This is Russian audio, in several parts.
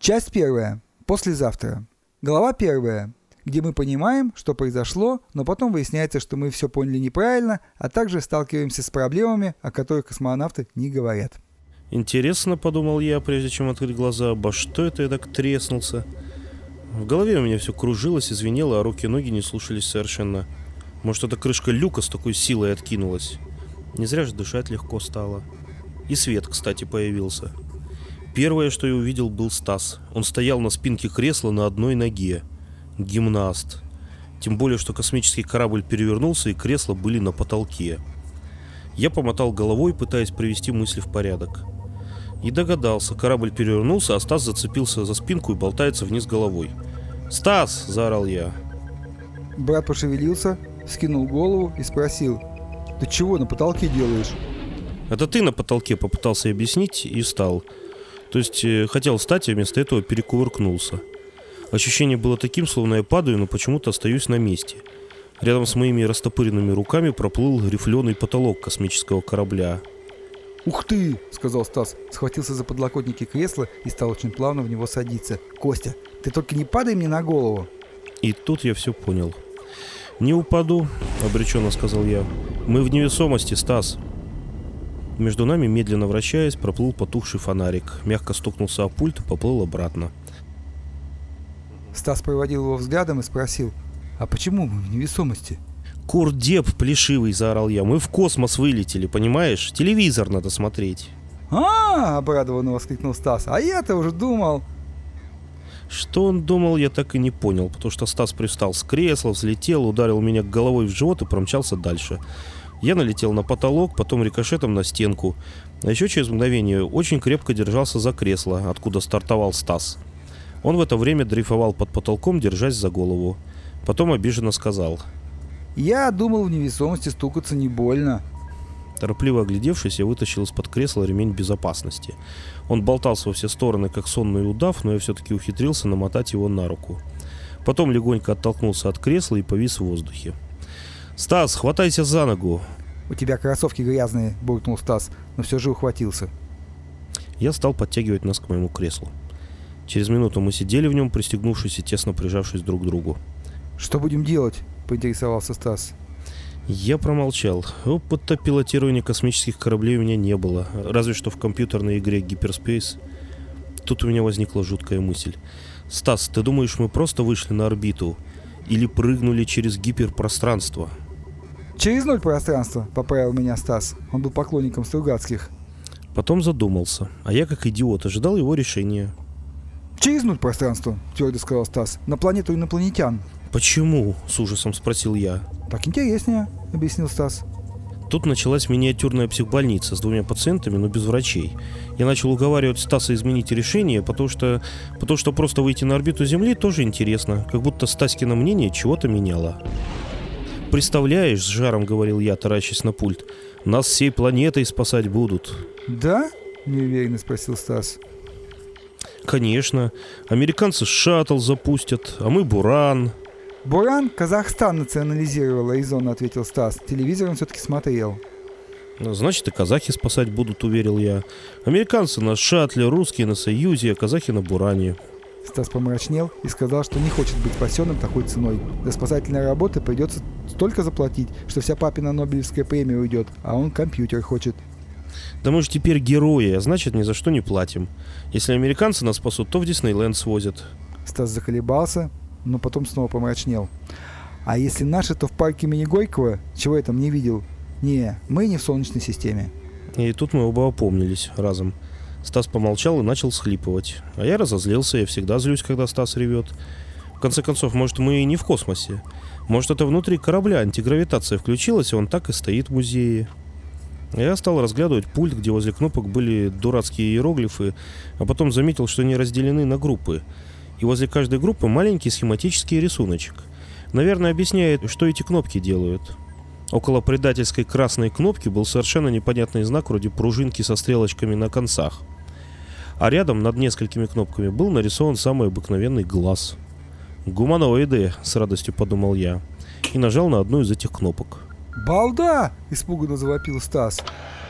Часть первая. Послезавтра. Глава первая, где мы понимаем, что произошло, но потом выясняется, что мы все поняли неправильно, а также сталкиваемся с проблемами, о которых космонавты не говорят. Интересно, подумал я, прежде чем открыть глаза, обо что это я так треснулся? В голове у меня все кружилось и звенело, а руки и ноги не слушались совершенно. Может, эта крышка люка с такой силой откинулась? Не зря же дышать легко стало. И свет, кстати, появился. Первое, что я увидел, был Стас. Он стоял на спинке кресла на одной ноге. Гимнаст. Тем более, что космический корабль перевернулся, и кресла были на потолке. Я помотал головой, пытаясь привести мысли в порядок. И догадался, корабль перевернулся, а Стас зацепился за спинку и болтается вниз головой. «Стас!» – заорал я. Брат пошевелился, скинул голову и спросил, «Ты чего на потолке делаешь?» «Это ты на потолке», – попытался объяснить и встал. То есть э, хотел встать, а вместо этого перекувыркнулся. Ощущение было таким, словно я падаю, но почему-то остаюсь на месте. Рядом с моими растопыренными руками проплыл рифленый потолок космического корабля. «Ух ты!» — сказал Стас, схватился за подлокотники кресла и стал очень плавно в него садиться. «Костя, ты только не падай мне на голову!» И тут я все понял. «Не упаду», — обреченно сказал я. «Мы в невесомости, Стас». Между нами, медленно вращаясь, проплыл потухший фонарик, мягко стукнулся о пульт и поплыл обратно. Стас проводил его взглядом и спросил, «А почему мы в невесомости?» «Курдеп плешивый!» – заорал я. «Мы в космос вылетели, понимаешь? Телевизор надо смотреть!» «А, -а, -а обрадованно воскликнул Стас. «А я-то уже думал...» Что он думал, я так и не понял, потому что Стас пристал с кресла, взлетел, ударил меня головой в живот и промчался дальше. Я налетел на потолок, потом рикошетом на стенку. А еще через мгновение очень крепко держался за кресло, откуда стартовал Стас. Он в это время дрейфовал под потолком, держась за голову. Потом обиженно сказал. «Я думал, в невесомости стукаться не больно». Торопливо оглядевшись, я вытащил из-под кресла ремень безопасности. Он болтался во все стороны, как сонный удав, но я все-таки ухитрился намотать его на руку. Потом легонько оттолкнулся от кресла и повис в воздухе. «Стас, хватайся за ногу!» «У тебя кроссовки грязные», — буркнул Стас, но все же ухватился. Я стал подтягивать нас к моему креслу. Через минуту мы сидели в нем, пристегнувшись и тесно прижавшись друг к другу. «Что будем делать?» — поинтересовался Стас. Я промолчал. Опыта пилотирования космических кораблей у меня не было. Разве что в компьютерной игре Hyperspace. Тут у меня возникла жуткая мысль. «Стас, ты думаешь, мы просто вышли на орбиту? Или прыгнули через гиперпространство?» «Через ноль пространства», — поправил меня Стас. Он был поклонником Стругацких. Потом задумался, а я, как идиот, ожидал его решения. «Через ноль пространства», — твердо сказал Стас. «На планету инопланетян». «Почему?» — с ужасом спросил я. «Так интереснее», — объяснил Стас. Тут началась миниатюрная психбольница с двумя пациентами, но без врачей. Я начал уговаривать Стаса изменить решение, потому что, потому что просто выйти на орбиту Земли тоже интересно, как будто Стаськино мнение чего-то меняло. «Представляешь, с жаром говорил я, таращась на пульт, нас всей планетой спасать будут». «Да?» – неуверенно спросил Стас. «Конечно. Американцы шаттл запустят, а мы Буран». «Буран Казахстан национализировала», – резонно ответил Стас. Телевизор он все-таки смотрел. Ну, «Значит, и казахи спасать будут», — уверил я. «Американцы на шаттле, русские на Союзе, а казахи на Буране». Стас помрачнел и сказал, что не хочет быть спасенным такой ценой. Для спасательной работы придется столько заплатить, что вся папина Нобелевская премия уйдет, а он компьютер хочет. Да мы же теперь герои, а значит ни за что не платим. Если американцы нас спасут, то в Диснейленд свозят. Стас заколебался, но потом снова помрачнел. А если наши, то в парке имени Горького, чего я там не видел. Не, мы не в Солнечной системе. И тут мы оба опомнились разом. Стас помолчал и начал схлипывать. А я разозлился, я всегда злюсь, когда Стас ревет. В конце концов, может, мы и не в космосе. Может, это внутри корабля антигравитация включилась, и он так и стоит в музее. Я стал разглядывать пульт, где возле кнопок были дурацкие иероглифы, а потом заметил, что они разделены на группы. И возле каждой группы маленький схематический рисуночек. Наверное, объясняет, что эти кнопки делают. Около предательской красной кнопки был совершенно непонятный знак вроде пружинки со стрелочками на концах. А рядом над несколькими кнопками был нарисован самый обыкновенный глаз. «Гуманоиды», — с радостью подумал я, и нажал на одну из этих кнопок. «Балда!» — испуганно завопил Стас.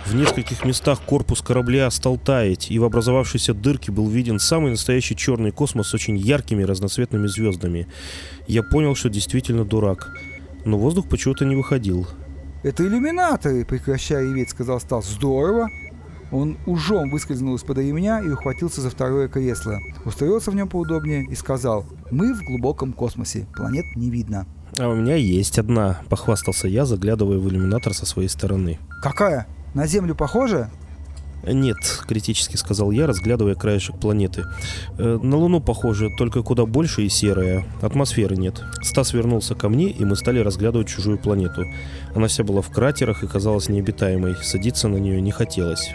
В нескольких местах корпус корабля стал таять, и в образовавшейся дырке был виден самый настоящий черный космос с очень яркими разноцветными звездами. Я понял, что действительно дурак. Но воздух почему-то не выходил. «Это иллюминаторы!» — прекращая реветь, сказал Стас. «Здорово!» Он ужом выскользнул из-под ремня и ухватился за второе кресло. Устроился в нем поудобнее и сказал «Мы в глубоком космосе, планет не видно». «А у меня есть одна», — похвастался я, заглядывая в иллюминатор со своей стороны. «Какая? На Землю похожа?» «Нет», — критически сказал я, разглядывая краешек планеты. «Э, «На Луну похоже, только куда больше и серая. Атмосферы нет». Стас вернулся ко мне, и мы стали разглядывать чужую планету. Она вся была в кратерах и казалась необитаемой. Садиться на нее не хотелось.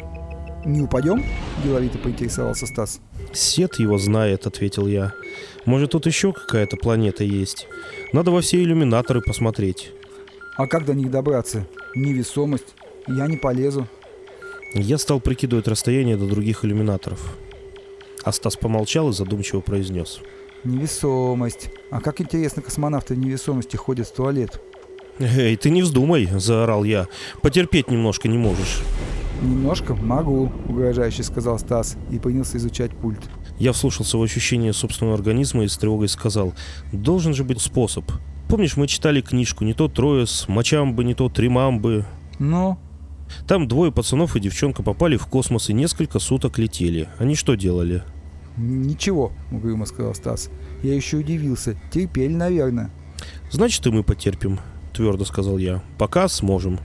«Не упадем?» – деловито поинтересовался Стас. «Сет его знает», — ответил я. «Может, тут еще какая-то планета есть? Надо во все иллюминаторы посмотреть». «А как до них добраться? Невесомость. Я не полезу». Я стал прикидывать расстояние до других иллюминаторов. А Стас помолчал и задумчиво произнес. «Невесомость. А как интересно космонавты в невесомости ходят в туалет?» «Эй, ты не вздумай!» – заорал я. «Потерпеть немножко не можешь». «Немножко могу», — угрожающе сказал Стас и принялся изучать пульт. Я вслушался в ощущение собственного организма и с тревогой сказал, «Должен же быть способ. Помнишь, мы читали книжку «Не то трое с мочамбы, не то тримамбы». Ну? Там двое пацанов и девчонка попали в космос и несколько суток летели. Они что делали? «Ничего», — угрюмо сказал Стас. «Я еще удивился. Терпели, наверное». «Значит, и мы потерпим», — твердо сказал я. «Пока сможем».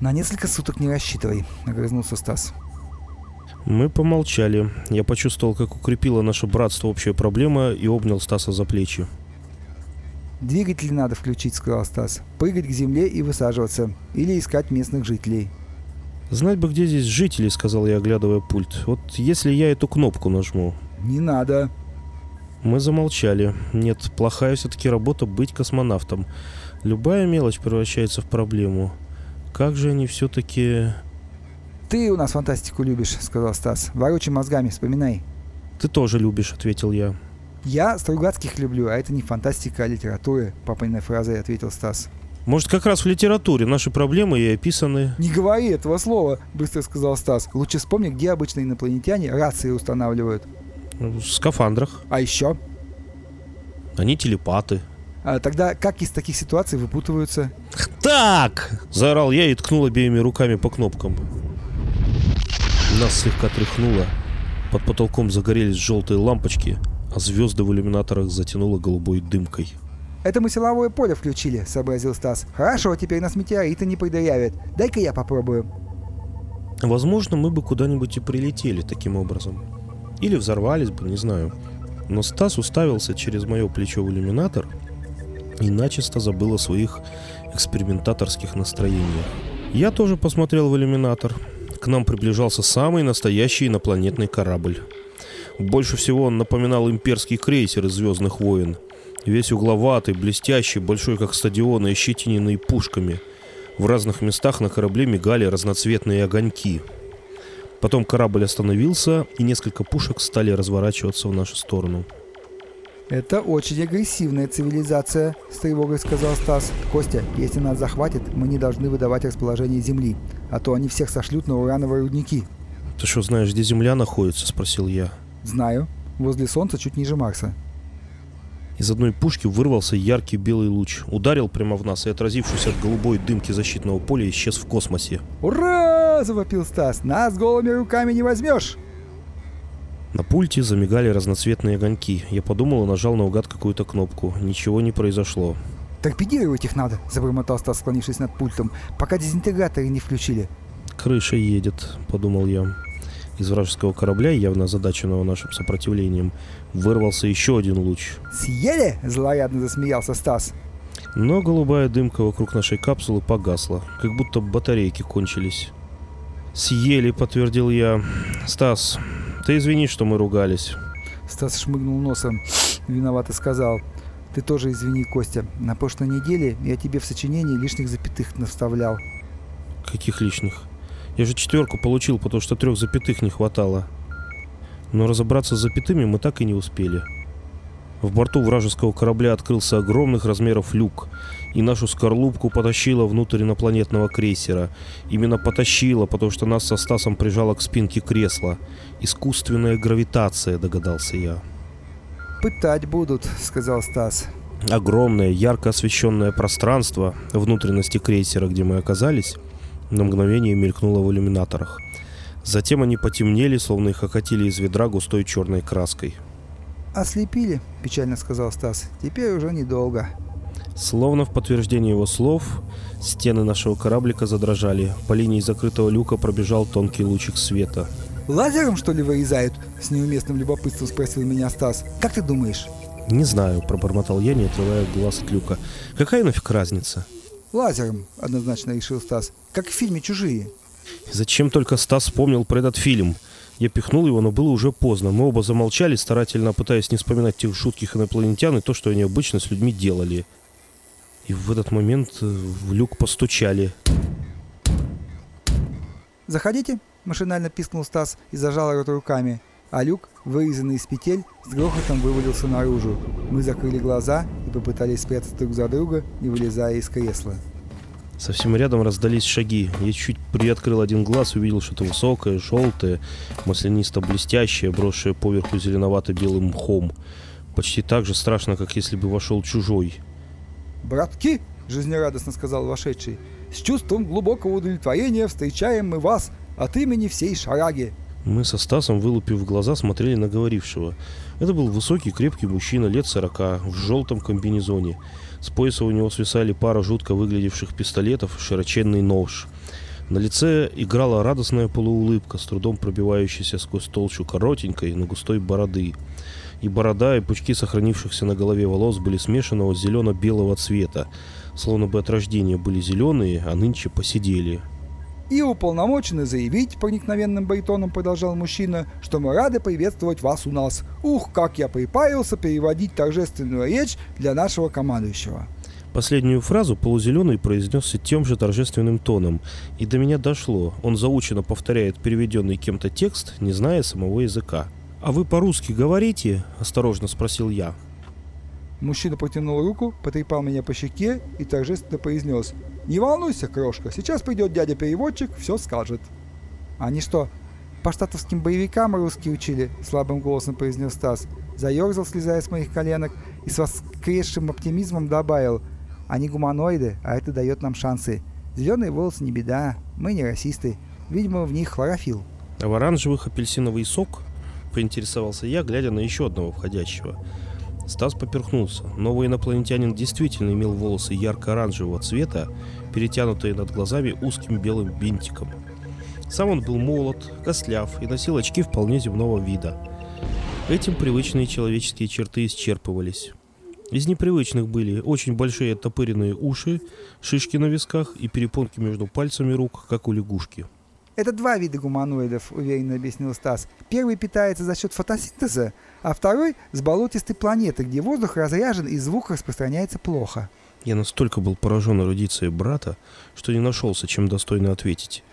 «На несколько суток не рассчитывай», — огрызнулся Стас. Мы помолчали. Я почувствовал, как укрепила наше братство общая проблема и обнял Стаса за плечи. «Двигатель надо включить», — сказал Стас. «Прыгать к земле и высаживаться. Или искать местных жителей». «Знать бы, где здесь жители», — сказал я, оглядывая пульт. «Вот если я эту кнопку нажму». «Не надо». Мы замолчали. Нет, плохая все-таки работа быть космонавтом. Любая мелочь превращается в проблему. Как же они все-таки... «Ты у нас фантастику любишь», — сказал Стас. «Ворочай мозгами, вспоминай». «Ты тоже любишь», — ответил я. «Я Стругацких люблю, а это не фантастика, а литература», — папиной фразой ответил Стас. «Может, как раз в литературе наши проблемы и описаны...» «Не говори этого слова», — быстро сказал Стас. «Лучше вспомни, где обычно инопланетяне рации устанавливают». В скафандрах. «А еще?» «Они телепаты», тогда как из таких ситуаций выпутываются? Так! Заорал я и ткнул обеими руками по кнопкам. Нас слегка тряхнуло. Под потолком загорелись желтые лампочки, а звезды в иллюминаторах затянуло голубой дымкой. «Это мы силовое поле включили», — сообразил Стас. «Хорошо, теперь нас метеориты не предъявят. Дай-ка я попробую». Возможно, мы бы куда-нибудь и прилетели таким образом. Или взорвались бы, не знаю. Но Стас уставился через мое плечо в иллюминатор и начисто забыл о своих экспериментаторских настроениях. Я тоже посмотрел в иллюминатор. К нам приближался самый настоящий инопланетный корабль. Больше всего он напоминал имперский крейсер из «Звездных войн». Весь угловатый, блестящий, большой как стадион и щетиненный пушками. В разных местах на корабле мигали разноцветные огоньки. Потом корабль остановился, и несколько пушек стали разворачиваться в нашу сторону. «Это очень агрессивная цивилизация», — с тревогой сказал Стас. «Костя, если нас захватят, мы не должны выдавать расположение Земли, а то они всех сошлют на урановые рудники». «Ты что, знаешь, где Земля находится?» — спросил я. «Знаю. Возле Солнца, чуть ниже Марса». Из одной пушки вырвался яркий белый луч, ударил прямо в нас и, отразившись от голубой дымки защитного поля, исчез в космосе. «Ура!» — завопил Стас. «Нас голыми руками не возьмешь!» На пульте замигали разноцветные огоньки. Я подумал и нажал наугад какую-то кнопку. Ничего не произошло. «Торпедировать их надо», — забормотал Стас, склонившись над пультом, «пока дезинтеграторы не включили». «Крыша едет», — подумал я. Из вражеского корабля, явно озадаченного нашим сопротивлением, вырвался еще один луч. «Съели?» — злоядно засмеялся Стас. Но голубая дымка вокруг нашей капсулы погасла, как будто батарейки кончились. «Съели», — подтвердил я. «Стас, ты извини, что мы ругались. Стас шмыгнул носом. Виновато сказал. Ты тоже извини, Костя. На прошлой неделе я тебе в сочинении лишних запятых наставлял. Каких лишних? Я же четверку получил, потому что трех запятых не хватало. Но разобраться с запятыми мы так и не успели. В борту вражеского корабля открылся огромных размеров люк, и нашу скорлупку потащило внутрь инопланетного крейсера. Именно потащило, потому что нас со Стасом прижало к спинке кресла. Искусственная гравитация, догадался я. «Пытать будут», — сказал Стас. Огромное, ярко освещенное пространство внутренности крейсера, где мы оказались, на мгновение мелькнуло в иллюминаторах. Затем они потемнели, словно их окатили из ведра густой черной краской. «Ослепили», — печально сказал Стас. «Теперь уже недолго». Словно в подтверждение его слов, стены нашего кораблика задрожали. По линии закрытого люка пробежал тонкий лучик света. «Лазером, что ли, вырезают?» — с неуместным любопытством спросил меня Стас. «Как ты думаешь?» «Не знаю», — пробормотал я, не отрывая глаз от люка. «Какая нафиг разница?» «Лазером», — однозначно решил Стас. «Как в фильме «Чужие». Зачем только Стас вспомнил про этот фильм? Я пихнул его, но было уже поздно. Мы оба замолчали, старательно пытаясь не вспоминать тех жутких инопланетян и то, что они обычно с людьми делали. И в этот момент э, в люк постучали. «Заходите», — машинально пискнул Стас и зажал рот руками. А люк, вырезанный из петель, с грохотом вывалился наружу. Мы закрыли глаза и попытались спрятаться друг за друга, не вылезая из кресла. Совсем рядом раздались шаги. Я чуть приоткрыл один глаз увидел что-то высокое, желтое, маслянисто-блестящее, брошенное поверху зеленовато-белым мхом. Почти так же страшно, как если бы вошел чужой. «Братки!» — жизнерадостно сказал вошедший. «С чувством глубокого удовлетворения встречаем мы вас от имени всей шараги!» Мы со Стасом, вылупив глаза, смотрели на говорившего. Это был высокий, крепкий мужчина лет сорока, в желтом комбинезоне. С пояса у него свисали пара жутко выглядевших пистолетов и широченный нож. На лице играла радостная полуулыбка, с трудом пробивающаяся сквозь толщу коротенькой, но густой бороды. И борода, и пучки сохранившихся на голове волос были смешанного зелено-белого цвета, словно бы от рождения были зеленые, а нынче посидели. «И уполномочены заявить, проникновенным баритоном продолжал мужчина, что мы рады приветствовать вас у нас. Ух, как я припаялся переводить торжественную речь для нашего командующего». Последнюю фразу полузеленый произнес тем же торжественным тоном, и до меня дошло. Он заучено повторяет переведенный кем-то текст, не зная самого языка. «А вы по-русски говорите?» – осторожно спросил я. Мужчина протянул руку, потрепал меня по щеке и торжественно произнес «Не волнуйся, крошка, сейчас придет дядя-переводчик, все скажет». «Они что, по штатовским боевикам русские учили?» – слабым голосом произнес Стас. Заерзал, слезая с моих коленок, и с воскресшим оптимизмом добавил «Они гуманоиды, а это дает нам шансы. Зеленые волосы не беда, мы не расисты. Видимо, в них хлорофилл». А в оранжевых апельсиновый сок? Поинтересовался я, глядя на еще одного входящего – Стас поперхнулся. Новый инопланетянин действительно имел волосы ярко-оранжевого цвета, перетянутые над глазами узким белым бинтиком. Сам он был молод, костляв и носил очки вполне земного вида. Этим привычные человеческие черты исчерпывались. Из непривычных были очень большие оттопыренные уши, шишки на висках и перепонки между пальцами рук, как у лягушки – это два вида гуманоидов, уверенно объяснил Стас. Первый питается за счет фотосинтеза, а второй с болотистой планеты, где воздух разряжен и звук распространяется плохо. Я настолько был поражен эрудицией брата, что не нашелся, чем достойно ответить.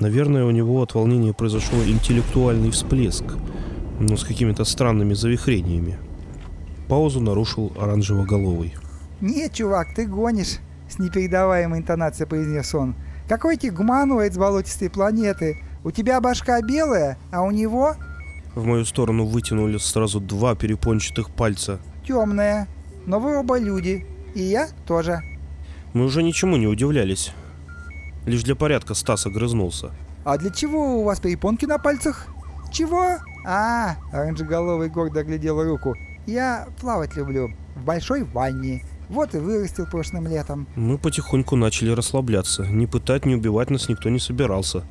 Наверное, у него от волнения произошел интеллектуальный всплеск, но с какими-то странными завихрениями. Паузу нарушил оранжево-головый. «Нет, чувак, ты гонишь!» — с непередаваемой интонацией произнес он. Какой гуманоид с болотистой планеты? У тебя башка белая, а у него...» В мою сторону вытянули сразу два перепончатых пальца. «Темная. Но вы оба люди. И я тоже». Мы уже ничему не удивлялись. Лишь для порядка Стас огрызнулся. «А для чего у вас перепонки на пальцах?» «Чего?» «А, оранжеголовый гордо оглядел руку. Я плавать люблю. В большой ванне. Вот и вырастил прошлым летом. Мы потихоньку начали расслабляться. Не пытать, не убивать нас никто не собирался.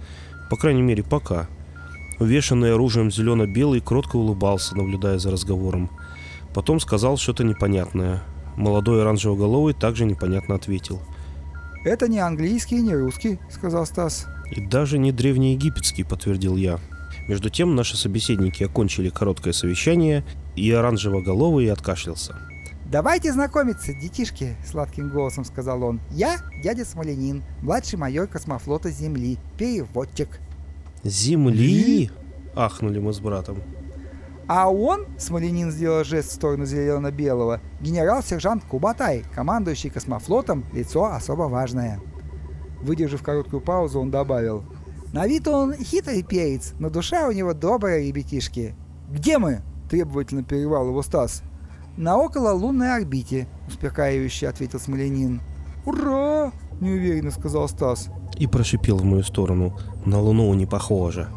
По крайней мере, пока. Увешанный оружием зелено-белый кротко улыбался, наблюдая за разговором. Потом сказал что-то непонятное. Молодой оранжево-головый также непонятно ответил. «Это не английский и не русский», — сказал Стас. «И даже не древнеегипетский», — подтвердил я. Между тем наши собеседники окончили короткое совещание, и оранжево-головый откашлялся. «Давайте знакомиться, детишки», — сладким голосом сказал он. «Я дядя Смоленин, младший майор космофлота Земли, переводчик». «Земли?» — ахнули мы с братом. А он, Смоленин сделал жест в сторону зелено-белого, генерал-сержант Кубатай, командующий космофлотом, лицо особо важное. Выдержав короткую паузу, он добавил. На вид он хитрый перец, но душа у него добрая, ребятишки. «Где мы?» – требовательно перевал его Стас. «На около лунной орбите», – успокаивающе ответил Смоленин. «Ура!» – неуверенно сказал Стас. И прошипел в мою сторону. На Луну не похоже.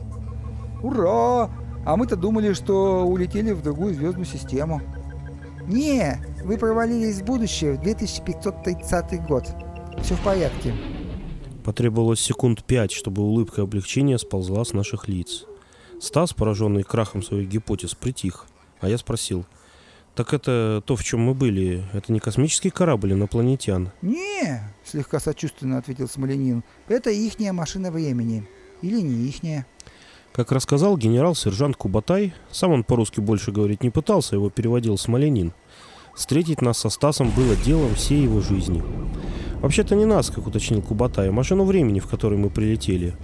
«Ура! А мы-то думали, что улетели в другую звездную систему. Не, вы провалились в будущее в 2530 год. Все в порядке. Потребовалось секунд пять, чтобы улыбка облегчения сползла с наших лиц. Стас, пораженный крахом своих гипотез, притих. А я спросил, так это то, в чем мы были, это не космический корабль инопланетян? Не, слегка сочувственно ответил Смоленин. Это ихняя машина времени. Или не ихняя. Как рассказал генерал-сержант Кубатай, сам он по-русски больше говорить не пытался, его переводил Смоленин. Встретить нас со Стасом было делом всей его жизни. Вообще-то не нас, как уточнил Кубатай, а машину времени, в которой мы прилетели.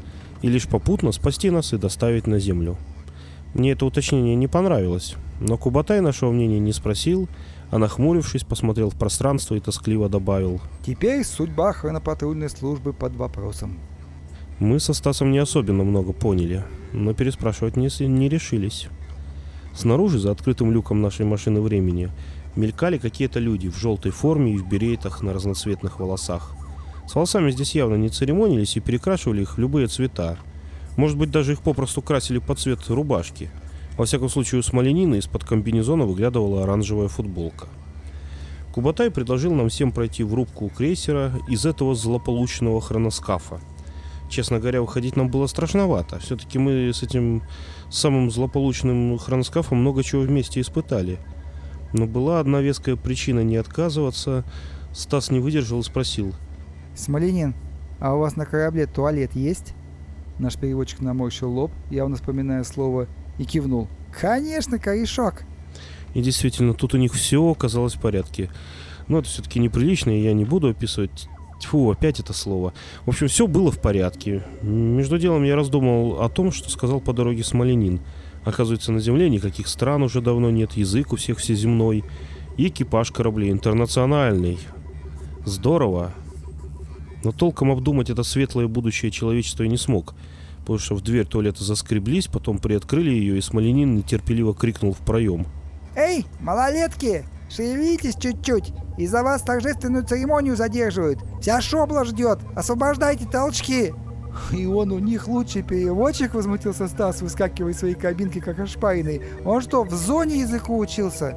И лишь попутно спасти нас и доставить на Землю. Мне это уточнение не понравилось, но Кубатай нашего мнения не спросил, а нахмурившись, посмотрел в пространство и тоскливо добавил. «Теперь судьба хронопатрульной службы под вопросом». Мы со Стасом не особенно много поняли, но переспрашивать не, не решились. Снаружи, за открытым люком нашей машины времени, мелькали какие-то люди в желтой форме и в беретах на разноцветных волосах. С волосами здесь явно не церемонились и перекрашивали их в любые цвета. Может быть, даже их попросту красили под цвет рубашки. Во всяком случае, у Смоленина из-под комбинезона выглядывала оранжевая футболка. Кубатай предложил нам всем пройти в рубку крейсера из этого злополучного хроноскафа – честно говоря, выходить нам было страшновато. Все-таки мы с этим самым злополучным хроноскафом много чего вместе испытали. Но была одна веская причина не отказываться. Стас не выдержал и спросил. «Смоленин, а у вас на корабле туалет есть?» Наш переводчик наморщил лоб, явно вспоминая слово, и кивнул. «Конечно, корешок!» И действительно, тут у них все оказалось в порядке. Но это все-таки неприлично, и я не буду описывать Тьфу, опять это слово. В общем, все было в порядке. Между делом я раздумал о том, что сказал по дороге Смоленин. Оказывается, на Земле никаких стран уже давно нет, язык у всех всеземной. И экипаж кораблей интернациональный. Здорово. Но толком обдумать это светлое будущее человечества я не смог. Потому что в дверь туалета заскреблись, потом приоткрыли ее, и Смоленин нетерпеливо крикнул в проем. «Эй, малолетки! Шевелитесь чуть-чуть! Из-за вас торжественную церемонию задерживают. Вся шобла ждет. Освобождайте толчки!» «И он у них лучший переводчик?» — возмутился Стас, выскакивая из своей кабинки как ошпаренный. «Он что, в зоне языку учился?»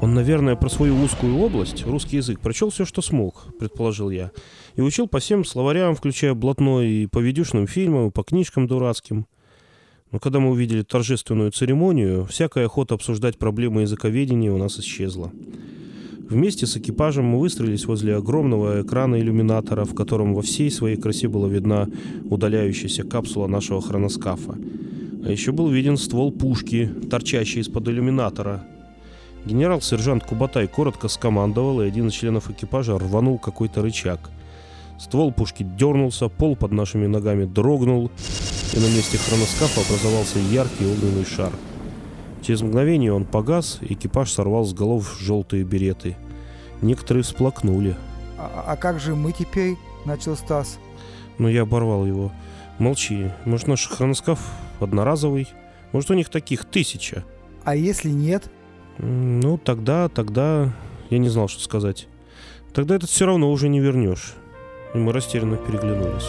Он, наверное, про свою узкую область, русский язык, прочел все, что смог, предположил я. И учил по всем словарям, включая блатной и по видюшным фильмам, и по книжкам дурацким. Но когда мы увидели торжественную церемонию, всякая охота обсуждать проблемы языковедения у нас исчезла. Вместе с экипажем мы выстроились возле огромного экрана иллюминатора, в котором во всей своей красе была видна удаляющаяся капсула нашего хроноскафа. А еще был виден ствол пушки, торчащий из-под иллюминатора. Генерал-сержант Кубатай коротко скомандовал, и один из членов экипажа рванул какой-то рычаг. Ствол пушки дернулся, пол под нашими ногами дрогнул, и на месте хроноскафа образовался яркий огненный шар – Через мгновение он погас, и экипаж сорвал с голов желтые береты. Некоторые всплакнули. «А, а как же мы теперь?» — начал Стас. Но я оборвал его. «Молчи. Может, наш хроноскаф одноразовый? Может, у них таких тысяча?» «А если нет?» «Ну, тогда, тогда...» Я не знал, что сказать. «Тогда этот все равно уже не вернешь». И мы растерянно переглянулись.